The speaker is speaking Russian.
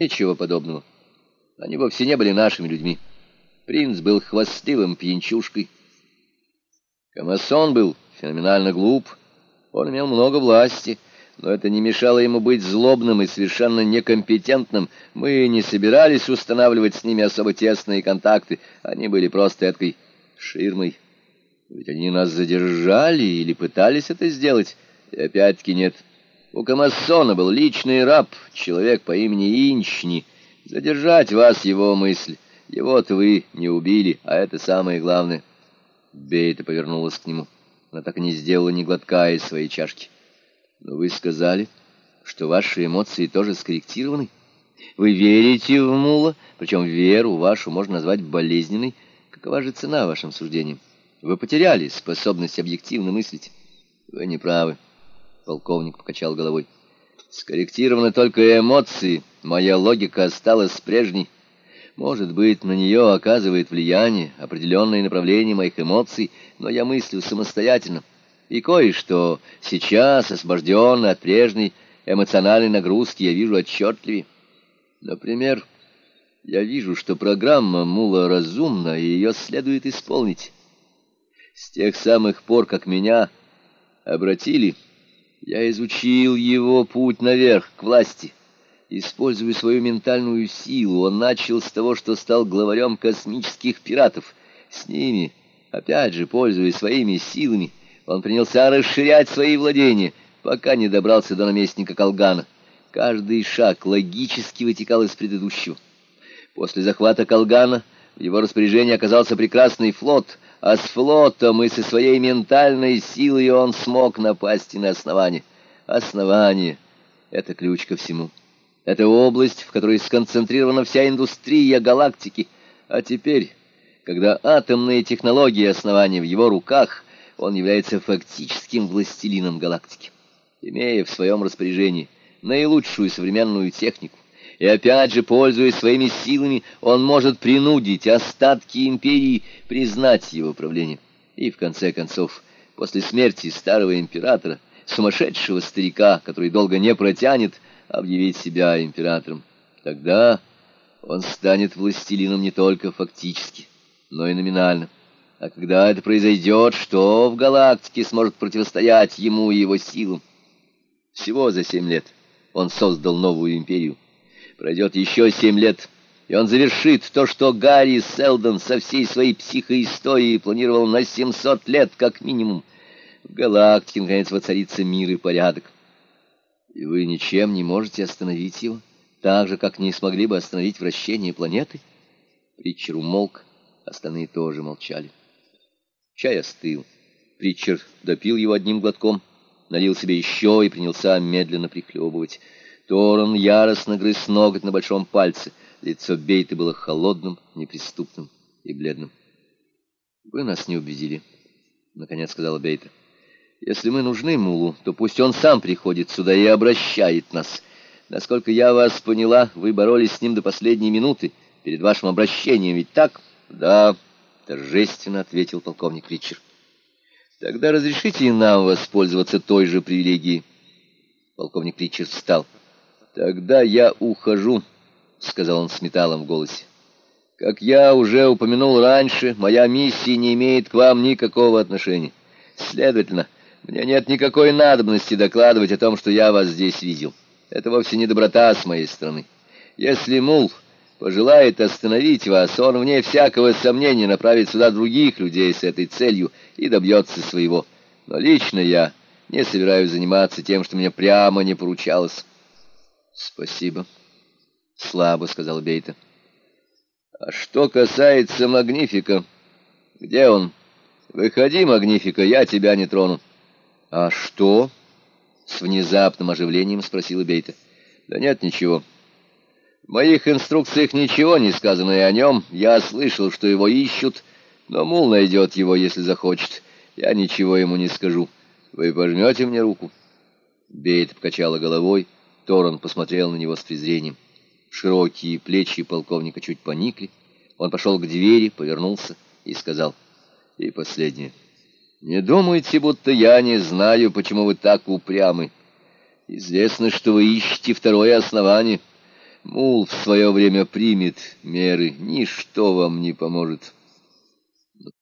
Ничего подобного. Они вовсе не были нашими людьми. Принц был хвастливым пьянчушкой. Камасон был феноменально глуп. Он имел много власти, но это не мешало ему быть злобным и совершенно некомпетентным. Мы не собирались устанавливать с ними особо тесные контакты. Они были просто эткой ширмой. Ведь они нас задержали или пытались это сделать. И опять-таки нет. У Камассона был личный раб, человек по имени Инчни. Задержать вас его мысль. Его-то вы не убили, а это самое главное. Бейта повернулась к нему. Она так и не сделала ни глотка из своей чашки. Но вы сказали, что ваши эмоции тоже скорректированы. Вы верите в мула, причем веру вашу можно назвать болезненной. Какова же цена вашим суждениям? Вы потеряли способность объективно мыслить. Вы не правы. Полковник покачал головой. Скорректированы только эмоции. Моя логика осталась прежней. Может быть, на нее оказывает влияние определенное направление моих эмоций, но я мыслю самостоятельно. И кое-что сейчас, освобожденный от прежней эмоциональной нагрузки, я вижу отчетливее. Например, я вижу, что программа Мула разумна, и ее следует исполнить. С тех самых пор, как меня обратили я изучил его путь наверх, к власти. Используя свою ментальную силу, он начал с того, что стал главарем космических пиратов. С ними, опять же, пользуясь своими силами, он принялся расширять свои владения, пока не добрался до наместника Колгана. Каждый шаг логически вытекал из предыдущего. После захвата Колгана в его распоряжении оказался прекрасный флот — а с флотом и со своей ментальной силой он смог напасть и на основание. Основание — это ключ ко всему. Это область, в которой сконцентрирована вся индустрия галактики. А теперь, когда атомные технологии основания в его руках, он является фактическим властелином галактики, имея в своем распоряжении наилучшую современную технику, и опять же, пользуясь своими силами, он может принудить остатки империи признать его правление. И, в конце концов, после смерти старого императора, сумасшедшего старика, который долго не протянет, объявить себя императором. Тогда он станет властелином не только фактически, но и номинально. А когда это произойдет, что в галактике сможет противостоять ему и его силам? Всего за семь лет он создал новую империю. Пройдет еще семь лет, и он завершит то, что Гарри Селдон со всей своей психоисторией планировал на 700 лет как минимум. В галактике, наконец, воцарится мир и порядок. И вы ничем не можете остановить его, так же, как не смогли бы остановить вращение планеты? Притчер умолк, остальные тоже молчали. Чай остыл. Притчер допил его одним глотком, налил себе еще и принялся медленно прихлебывать. Торон яростно грыз ноготь на большом пальце. Лицо Бейты было холодным, неприступным и бледным. «Вы нас не убедили», — наконец сказала Бейта. «Если мы нужны Мулу, то пусть он сам приходит сюда и обращает нас. Насколько я вас поняла, вы боролись с ним до последней минуты, перед вашим обращением, ведь так?» «Да», — торжественно ответил полковник Ричард. «Тогда разрешите и нам воспользоваться той же привилегией». Полковник Ричард встал. «Тогда я ухожу», — сказал он с металлом в голосе. «Как я уже упомянул раньше, моя миссия не имеет к вам никакого отношения. Следовательно, мне нет никакой надобности докладывать о том, что я вас здесь видел. Это вовсе не доброта с моей стороны. Если Мул пожелает остановить вас, он, вне всякого сомнения, направит сюда других людей с этой целью и добьется своего. Но лично я не собираюсь заниматься тем, что мне прямо не поручалось». «Спасибо», — слабо сказал Бейта. «А что касается Магнифика, где он? Выходи, Магнифика, я тебя не трону». «А что?» — с внезапным оживлением спросила Бейта. «Да нет, ничего. В моих инструкциях ничего не сказано и о нем. Я слышал, что его ищут, но Мул найдет его, если захочет. Я ничего ему не скажу. Вы пожмете мне руку?» Бейта покачала головой. Торон посмотрел на него с презрением. Широкие плечи полковника чуть поникли. Он пошел к двери, повернулся и сказал. И последнее. «Не думайте, будто я не знаю, почему вы так упрямы. Известно, что вы ищете второе основание. Мул в свое время примет меры, ничто вам не поможет.